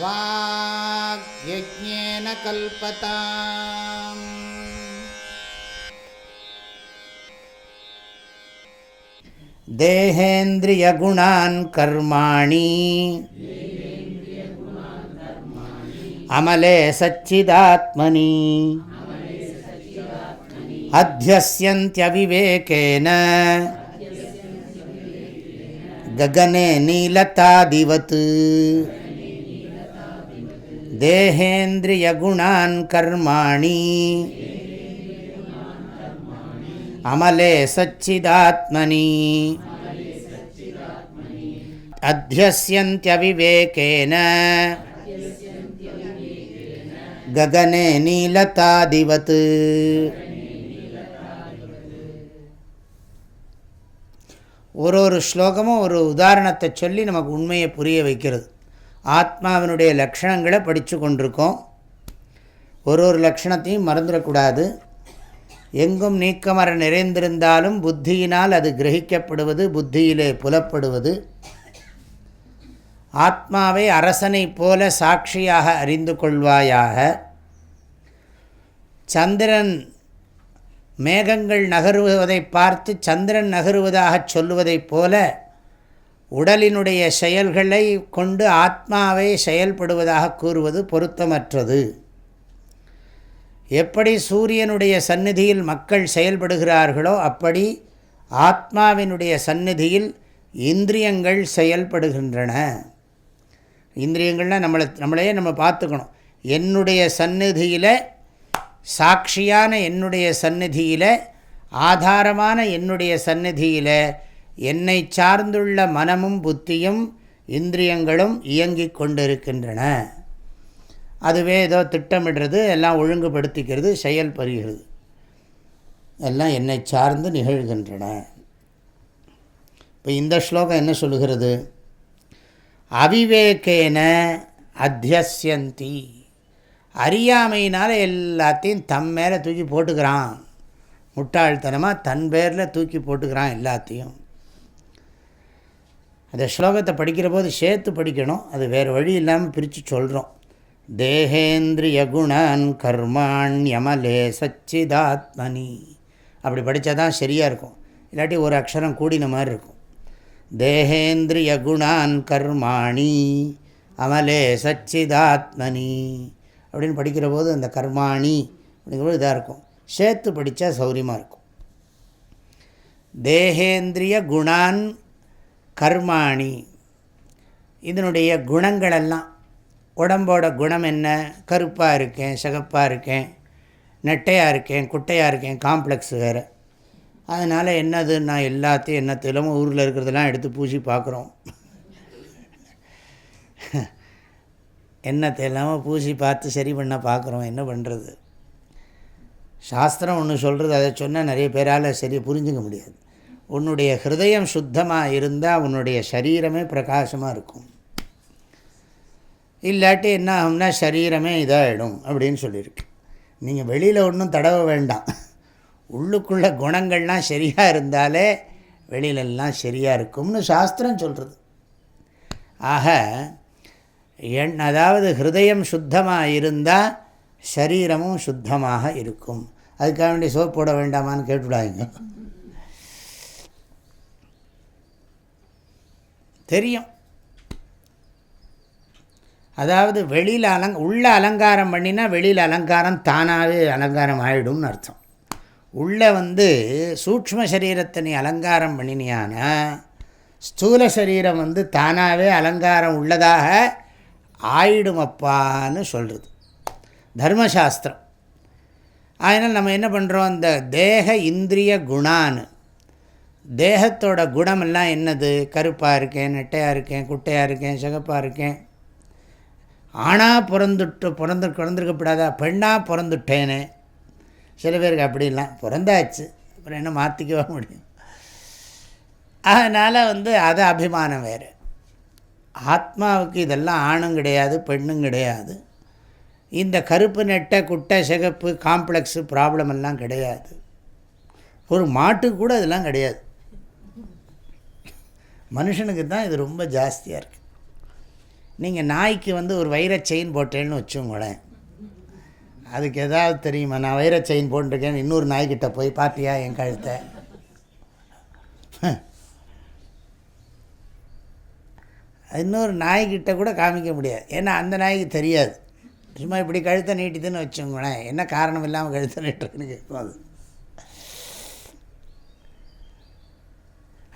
वाग्यज्ञेन कल्पताम्। देहेन्द्रियगुणान् कर्माणि। अमले सच्चिदात्मनि। अध्यस्यन्त्यविवेकेन। गगने नीलतादिवत्। தேகேந்திரியகுணான் கர்மாணி. அமலே சச்சிதாத்மனி. அத்தியசியவிவேகேன ககனே நீலதாதிவத் ஒரு ஒரு ஸ்லோகமும் ஒரு உதாரணத்தை சொல்லி நமக்கு உண்மையை புரிய வைக்கிறது. ஆத்மாவினுடைய லக்ஷணங்களை படித்து கொண்டிருக்கோம் ஒரு ஒரு லக்ஷணத்தையும் மறந்துடக்கூடாது. எங்கும் நீக்கமர நிறைந்திருந்தாலும் புத்தியினால் அது கிரகிக்கப்படுவது புத்தியிலே புலப்படுவது. ஆத்மாவை அரசனைப் போல சாட்சியாக அறிந்து கொள்வாயாக. சந்திரன் மேகங்கள் நகருவதை பார்த்து சந்திரன் நகருவதாக சொல்லுவதைப் போல உடலினுடைய செயல்களை கொண்டு ஆத்மாவை செயல்படுவதாக கூறுவது பொருத்தமற்றது. எப்படி சூரியனுடைய சந்நிதியில் மக்கள் செயல்படுகிறார்களோ அப்படி ஆத்மாவினுடைய சந்நிதியில் இந்திரியங்கள் செயல்படுகின்றன. இந்திரியங்கள்னால் நம்மளை நம்மளையே நம்ம பார்த்துக்கணும். என்னுடைய சந்நிதியில் சாட்சியான என்னுடைய சந்நிதியில் ஆதாரமான என்னுடைய சந்நிதியில் என்னை சார்ந்துள்ள மனமும் புத்தியும் இந்திரியங்களும் இயங்கிக் கொண்டிருக்கின்றன. அதுவே ஏதோ திட்டமிடுறது எல்லாம் ஒழுங்குபடுத்திக்கிறது செயல்படுகிறது எல்லாம் என்னை சார்ந்து நிகழ்கின்றன. இப்போ இந்த ஸ்லோகம் என்ன சொல்லுகிறது? அவிவேகேன அத்தியசியந்தி அறியாமையினால் எல்லாத்தையும் தம் மேலே தூக்கி போட்டுக்கிறான். முட்டாள்தனமாக தன் பேரில் தூக்கி போட்டுக்கிறான் எல்லாத்தையும். அந்த ஸ்லோகத்தை படிக்கிற போது சேர்த்து படிக்கணும். அது வேறு வழி இல்லாமல் பிரித்து சொல்கிறோம் தேகேந்திரிய குணான் கர்மாண்யமலே சச்சிதாத்மனி. அப்படி படித்தா தான் சரியாக இருக்கும். இல்லாட்டி ஒரு அக்ஷரம் கூடின மாதிரி இருக்கும். தேகேந்திரிய குணான் கர்மாணி அமலே சச்சிதாத்மனி. அப்படின்னு படிக்கிற போது அந்த கர்மாணி அப்படிங்கிறது இதாக இருக்கும். சேர்த்து படித்தா சௌரியமாக இருக்கும். தேகேந்திரிய குணான் கர்மாணி. இதனுடைய குணங்களெல்லாம் உடம்போட குணம் என்ன? கருப்பாக இருக்கேன் சிகப்பாக இருக்கேன் நெட்டையாக இருக்கேன் குட்டையாக இருக்கேன் காம்ப்ளெக்ஸ் வேறு. அதனால் என்னது நான் எல்லாத்தையும் என்னத்திலும் ஊரில் இருக்கிறதெல்லாம் எடுத்து பூசி பார்க்குறோம். என்னத்தை இல்லாமல் பூசி பார்த்து சரி பண்ண பார்க்குறோம். என்ன பண்ணுறது சாஸ்திரம் ஒன்று சொல்கிறது அதை சொன்னால் நிறைய பேரால் சரி புரிஞ்சுக்க முடியாது. உன்னுடைய ஹிருதயம் சுத்தமாக இருந்தால் உன்னுடைய சரீரமே பிரகாசமாக இருக்கும். இல்லாட்டி என்ன ஆகும்னா சரீரமே இதாகிடும் அப்படின்னு சொல்லியிருக்கு. நீங்கள் வெளியில் ஒன்றும் தடவ வேண்டாம். உள்ளுக்குள்ள குணங்கள்லாம் சரியாக இருந்தாலே வெளியிலெல்லாம் சரியாக இருக்கும்னு சாஸ்திரம் சொல்கிறது ஆக எண் அதாவது ஹிருதயம் சுத்தமாக இருந்தால் சரீரமும் சுத்தமாக இருக்கும். அதுக்காக வேண்டிய சோப் போட வேண்டாமான்னு கேட்டுவிடாதீங்க. தெரியும். அதாவது வெளியில் அலங் உள்ள அலங்காரம் பண்ணினா வெளியில் அலங்காரம் தானாகவே அலங்காரம் ஆகிடும்னு அர்த்தம். உள்ளே வந்து சூக்ம சரீரத்தை நீ அலங்காரம் பண்ணினியானா ஸ்தூல சரீரம் வந்து தானாகவே அலங்காரம் உள்ளதாக ஆயிடுமப்பான்னு சொல்கிறது தர்மசாஸ்திரம். அதனால் நம்ம என்ன பண்ணுறோம் இந்த தேக இந்திரிய குணான்னு தேகத்தோட குணமெல்லாம் என்னது? கருப்பாக இருக்கேன் நெட்டையாக இருக்கேன் குட்டையாக இருக்கேன் சிகப்பாக இருக்கேன். ஆணாக பிறந்துட்டு பிறந்து பிறந்திருக்கப்படாதா? பெண்ணாக பிறந்துட்டேனே. சில பேருக்கு அப்படிலாம். பிறந்தாச்சு. அப்புறம் என்ன மாற்றிக்கவே முடியும்? அதனால் வந்து அது அபிமானம் வேறு. ஆத்மாவுக்கு இதெல்லாம் ஆணும் கிடையாது பெண்ணும் கிடையாது. இந்த கருப்பு நெட்டை குட்டை சிகப்பு காம்ப்ளெக்ஸு ப்ராப்ளம் எல்லாம் கிடையாது. ஒரு மாட்டுக்கு கூட இதெல்லாம் கிடையாது. மனுஷனுக்கு தான் இது ரொம்ப ஜாஸ்தியாக இருக்குது நீங்கள் நாய்க்கு வந்து ஒரு வைர செயின் போட்டேன்னு வச்சுங்களேன் அதுக்கு எதாவது தெரியுமா? நான் வைர செயின் போட்டிருக்கேன் இன்னொரு நாய்கிட்ட போய் பார்த்தியா என் கழுத்தை? இன்னொரு நாய்கிட்ட கூட காமிக்க முடியாது. ஏன்னா அந்த நாய்க்கு தெரியாது. சும்மா இப்படி கழுத்தை நீட்டிதுன்னு வச்சுங்களேன் என்ன காரணம் இல்லாமல் கழுத்தை நீட்டுறதுன்னு கேட்கும் அது.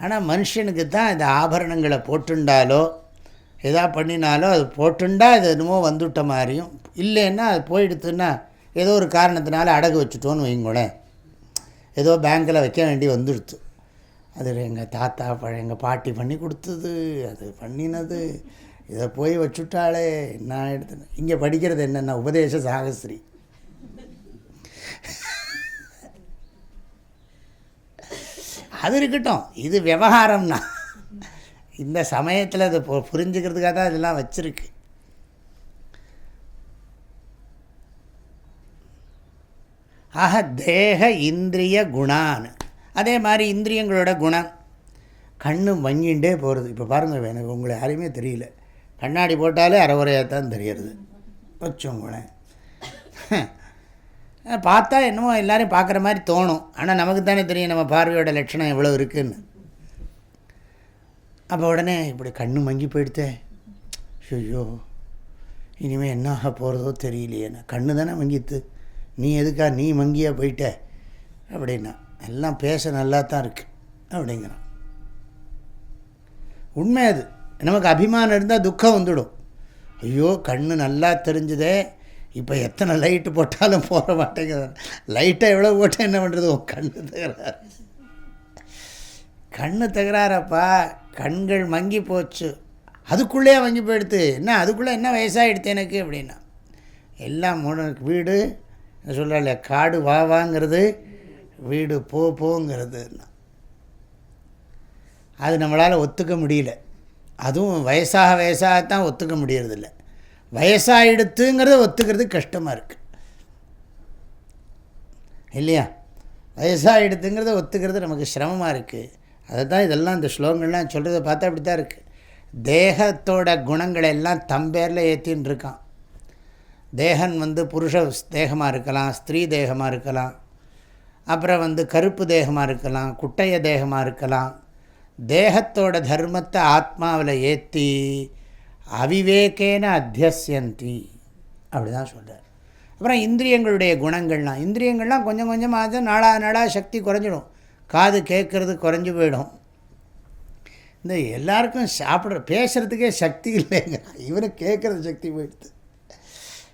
ஆனால் மனுஷனுக்கு தான் இந்த ஆபரணங்களை போட்டுண்டாலோ எதா பண்ணினாலோ அது போட்டுண்டா அது என்னமோ வந்துவிட்ட மாதிரியும். இல்லைன்னா அது போயிடுத்துன்னா ஏதோ ஒரு காரணத்தினால அடகு வச்சுட்டோன்னு வைங்களேன் ஏதோ பேங்க்கில் வைக்க வேண்டி வந்துடுத்து. அது எங்கள் தாத்தா பழ எங்கள் பாட்டி பண்ணி கொடுத்தது அது பண்ணினது இதை போய் வச்சுட்டாலே என்ன எடுத்து இங்கே படிக்கிறது என்னென்ன உபதேச சாகஸ்ரீ. அது இருக்கட்டும். இது விவகாரம்னா. இந்த சமயத்தில் அது புரிஞ்சுக்கிறதுக்காக தான் இதெல்லாம் வச்சுருக்கு. ஆக தேக இந்திரிய குணான் அதே மாதிரி இந்திரியங்களோட குணம். கண்ணு மங்கிண்டே போகிறது இப்போ பாருங்கள் எனக்கு உங்களை யாரையுமே தெரியல. கண்ணாடி போட்டாலே அறவுரையாக தான் தெரியறது வச்சோங்களேன் பார்த்தா என்னமோ எல்லோரும் பார்க்குற மாதிரி தோணும். ஆனால் நமக்கு தானே தெரியும் நம்ம பார்வையோட லட்சணம் எவ்வளோ இருக்குதுன்னு அப்போ உடனே இப்படி கண்ணு மங்கி போயிடுத்தே. ஐயோ இனிமேல் என்ன ஆக போகிறதோ தெரியலையே. நான் கண்ணு தானே மங்கித்து. நீ எதுக்கா நீ மங்கியாக போயிட்ட? அப்படின்னா எல்லாம் பேச நல்லா தான் இருக்குது அப்படிங்கிறான். உண்மை அது. நமக்கு அபிமானம் இருந்தால் துக்கம் வந்துடும். ஐயோ கண்ணு நல்லா தெரிஞ்சுதே. இப்போ எத்தனை லைட்டு போட்டாலும் போட மாட்டேங்குது. லைட்டை எவ்வளோ போட்டால் என்ன பண்ணுறது உன் கண்ணு தகராறு. கண்ணு தகராறப்பா கண்கள் மங்கி போச்சு. அதுக்குள்ளே மங்கி போயிடுத்து என்ன அதுக்குள்ளே என்ன வயசாகிடுது எனக்கு அப்படின்னா எல்லாம் வீடு சொல்லலை காடு வா வாங்கிறது வீடு போ போங்கிறது. அது நம்மளால் ஒத்துக்க முடியல. அதுவும் வயசாக வயசாகத்தான் ஒத்துக்க முடியறதில்ல. வயசாகிடுத்துங்கிறத ஒத்துக்கிறது கஷ்டமாக இருக்குது இல்லையா? வயசாகிடுத்துங்கிறத ஒத்துக்கிறது நமக்கு சிரமமாக இருக்குது அதை தான் இதெல்லாம் இந்த ஸ்லோகங்கள்லாம் சொல்கிறத பார்த்தா அப்படி தான் இருக்குது தேகத்தோட குணங்களை எல்லாம் தம்பேரில் ஏற்றின்னு இருக்கான். தேகன் வந்து புருஷ தேகமாக இருக்கலாம் ஸ்திரீ தேகமாக இருக்கலாம் அப்புறம் வந்து கருப்பு தேகமாக இருக்கலாம் குட்டைய தேகமாக இருக்கலாம். தேகத்தோட தர்மத்தை ஆத்மாவில் ஏற்றி அவிவேகேன அத்தியசியந்தி அப்படி தான் சொல்கிறார் அப்புறம் இந்திரியங்களுடைய குணங்கள்லாம் இந்திரியங்கள்லாம் கொஞ்சம் கொஞ்சமாக நாளாக நாளாக சக்தி குறைஞ்சிடும். காது கேட்குறது குறைஞ்சி போயிடும். இந்த எல்லாருக்கும் சாப்பிட்ற பேசுகிறதுக்கே சக்தி இல்லைங்க. இவனை கேட்குறது சக்தி போயிடுது.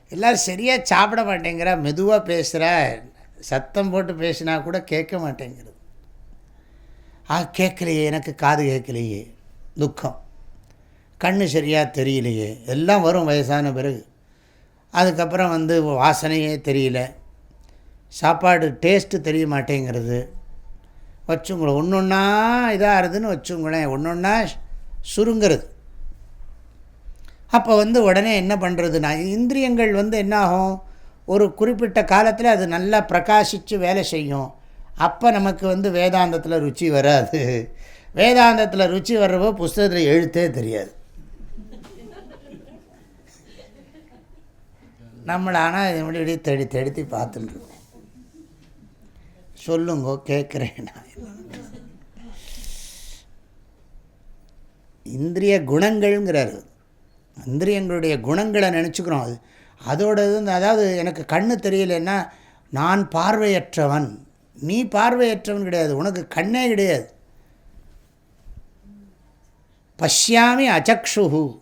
எல்லோரும் சரியாக சாப்பிட மாட்டேங்கிற மெதுவாக பேசுகிற சத்தம் போட்டு பேசினா கூட கேட்க மாட்டேங்கிறது. ஆ கேட்கலையே எனக்கு காது கேட்கலையே. துக்கம். கண் சரியாக தெரியலையே. எல்லாம் வரும் வயசான பிறகு. அதுக்கப்புறம் வந்து வாசனையே தெரியல. சாப்பாடு டேஸ்ட்டு தெரிய மாட்டேங்கிறது. வச்சுங்களேன் ஒன்று ஒன்றா இதாக இருதுன்னு வச்சுங்களேன் ஒன்று ஒன்றா சுருங்கிறது. அப்போ வந்து உடனே என்ன பண்ணுறதுனா இந்திரியங்கள் வந்து என்னாகும் ஒரு குறிப்பிட்ட காலத்தில் அது நல்லா பிரகாசித்து வேலை செய்யும். அப்போ நமக்கு வந்து வேதாந்தத்தில் ருச்சி வராது. வேதாந்தத்தில் ருச்சி வர்றப்போ புஸ்தகத்தில் எழுத்தே தெரியாது. நம்மளை ஆனால் இது இப்படி தேடி தேடி பார்த்துட்டுருக்கோம் சொல்லுங்கோ கேட்குறேன் இந்திரிய குணங்கள்ங்கிறார். இந்திரியங்களுடைய குணங்களை நினச்சிக்கிறோம். அது அதோடது அதாவது எனக்கு கண்ணு தெரியலன்னா நான் பார்வையற்றவன். நீ பார்வையற்றவன் கிடையாது. உனக்கு கண்ணே கிடையாது. பஷ்யாமி அச்சக்ஷு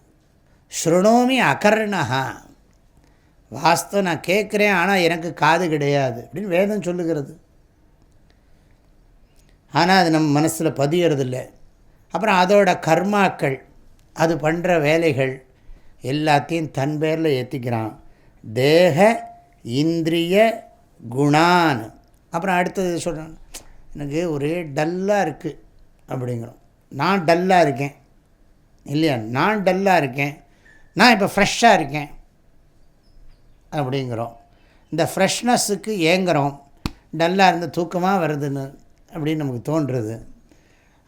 ஸ்ருணோமி அகர்ணகா வாஸ்தவம் நான் கேட்குறேன் ஆனால் எனக்கு காது கிடையாது அப்படின்னு வேதம் சொல்லுகிறது. ஆனால் அது நம்ம மனசில் பதியறதில்லை. அப்புறம் அதோட கர்மாக்கள் அது பண்ணுற வேலைகள் எல்லாத்தையும் தன் பேரில் ஏற்றிக்கிறான் தேக இந்திரிய குணான். அப்புறம் அடுத்தது சொல்கிறேன் எனக்கு ஒரே டல்லாக இருக்குது அப்படிங்கிறோம் நான் டல்லாக இருக்கேன் இல்லையா? நான் டல்லாக இருக்கேன் நான் இப்போ ஃப்ரெஷ்ஷாக இருக்கேன் அப்படிங்கிறோம். இந்த ஃப்ரெஷ்னஸுக்கு ஏங்குறோம். டல்லாக இருந்து தூக்கமாக வருதுன்னு அப்படின்னு நமக்கு தோன்றுறது.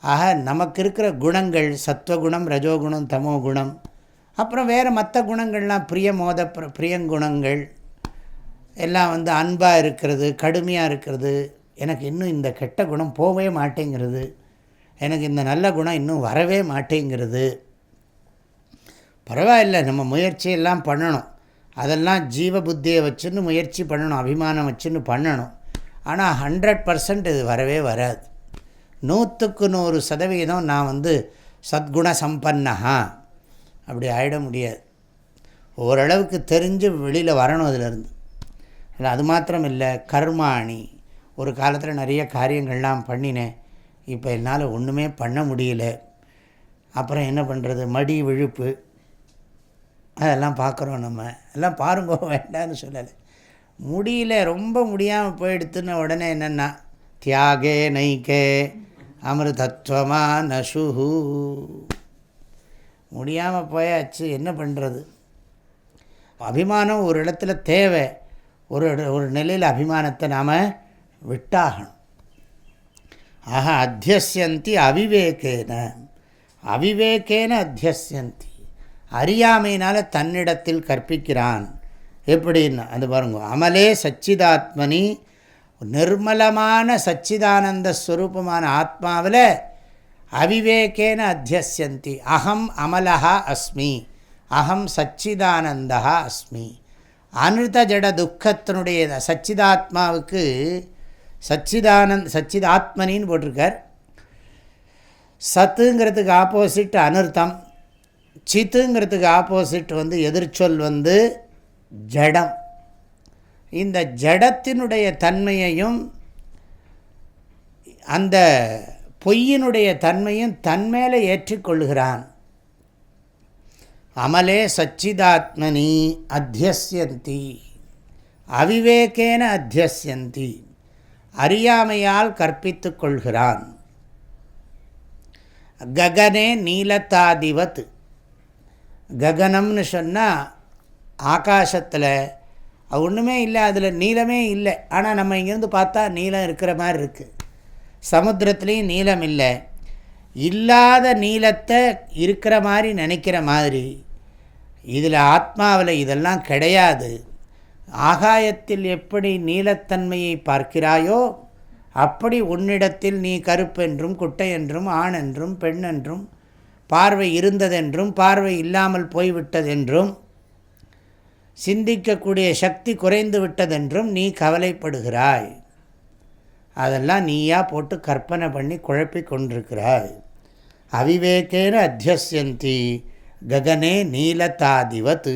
ஆக நமக்கு இருக்கிற குணங்கள் சத்வகுணம் ரஜோகுணம் தமோ குணம் அப்புறம் வேறு மற்ற குணங்கள்லாம் பிரியமோத பிரியங்குணங்கள் எல்லாம் வந்து அன்பாக இருக்கிறது கடுமையாக இருக்கிறது எனக்கு இன்னும் இந்த கெட்ட குணம் போகவே மாட்டேங்கிறது எனக்கு இந்த நல்ல குணம் இன்னும் வரவே மாட்டேங்கிறது. பரவாயில்ல நம்ம முயற்சியெல்லாம் பண்ணணும். அதெல்லாம் ஜீவ புத்தியை வச்சுன்னு முயற்சி பண்ணணும் அபிமானம் வச்சுன்னு பண்ணணும். ஆனால் ஹண்ட்ரட் பர்சன்ட் இது வரவே வராது. நூற்றுக்கு நூறு சதவீதம் நான் வந்து சத்குண சம்பன்னஹா. அப்படி ஆகிட முடியாது. ஓரளவுக்கு தெரிஞ்சு வெளியில் வரணும் அதிலேருந்து. இல்லை அது மாத்திரம் இல்லை கர்மாணி. ஒரு காலத்தில் நிறைய காரியங்கள்லாம் பண்ணினேன். இப்போ என்னால் ஒன்றுமே பண்ண முடியல. அப்புறம் என்ன பண்ணுறது மடி விழுப்பு. அதெல்லாம் பார்க்குறோம் நம்ம. எல்லாம் பாருங்க வேண்டாம்னு சொல்லலை. முடியல ரொம்ப முடியாமல் போயிடுத்துன உடனே என்னென்னா தியாகே நைக்கே அமிர்தத்வமா நசுஹு முடியாமல் போயாச்சு என்ன பண்ணுறது அபிமானம் ஒரு இடத்துல தேவை. ஒரு ஒரு நிலையில் அபிமானத்தை நாம் விட்டாகணும். ஆக அத்தியசியந்தி அவிவேகேன. அவிவேகேன அத்தியசியந்தி அறியாமையினால் தன்னிடத்தில் கற்பிக்கிறான். எப்படின்னு அது பாருங்க. அமலே சச்சிதாத்மனி நிர்மலமான சச்சிதானந்த ஸ்வரூபமான ஆத்மாவில் அவிவேகேன அத்தியசந்தி அகம் அமலா அஸ்மி அகம் சச்சிதானந்தா அஸ்மி. அனிருத ஜட துக்கத்தினுடைய சச்சிதாத்மாவுக்கு சச்சிதானந்த் சச்சிதாத்மனின்னு போட்டிருக்கார். சத்துங்கிறதுக்கு ஆப்போசிட் அனிருத்தம். சித்துங்கிறதுக்கு ஆப்போசிட் வந்து எதிர்ச்சொல் வந்து ஜடம். இந்த ஜடத்தினுடைய தன்மையையும் அந்த பொய்யினுடைய தன்மையும் தன்மேலே ஏற்றிக்கொள்கிறான். அமலே சச்சிதாத்மனி அத்தியசியந்தி அவிவேகேன அத்தியசியந்தி அறியாமையால் கற்பித்து கொள்கிறான். ககனே நீலத்தாதிவத் ககனம்னு சொன்னால் ஆகாசத்தில் ஒன்றுமே இல்லை அதில் நீளமே இல்லை. ஆனால் நம்ம இங்கேருந்து பார்த்தா நீளம் இருக்கிற மாதிரி இருக்குது சமுத்திரத்துலேயும் நீளம் இல்லை. இல்லாத நீளத்தை இருக்கிற மாதிரி நினைக்கிற மாதிரி இதில் ஆத்மாவில் இதெல்லாம் கிடையாது. ஆகாயத்தில் எப்படி நீலத்தன்மையை பார்க்கிறாயோ அப்படி உன்னிடத்தில் நீ கருப்பென்றும் குட்டை என்றும் ஆண் என்றும் பெண் என்றும் பார்வை இருந்ததென்றும் பார்வை இல்லாமல் போய்விட்டதென்றும் சிந்திக்கக்கூடிய சக்தி குறைந்து விட்டதென்றும் நீ கவலைப்படுகிறாய். அதெல்லாம் நீயா போட்டு கற்பனை பண்ணி குழப்பி கொண்டிருக்கிறாய். அவிவேகேன அத்தியசியந்தி ககனே நீலத்தாதிவத்து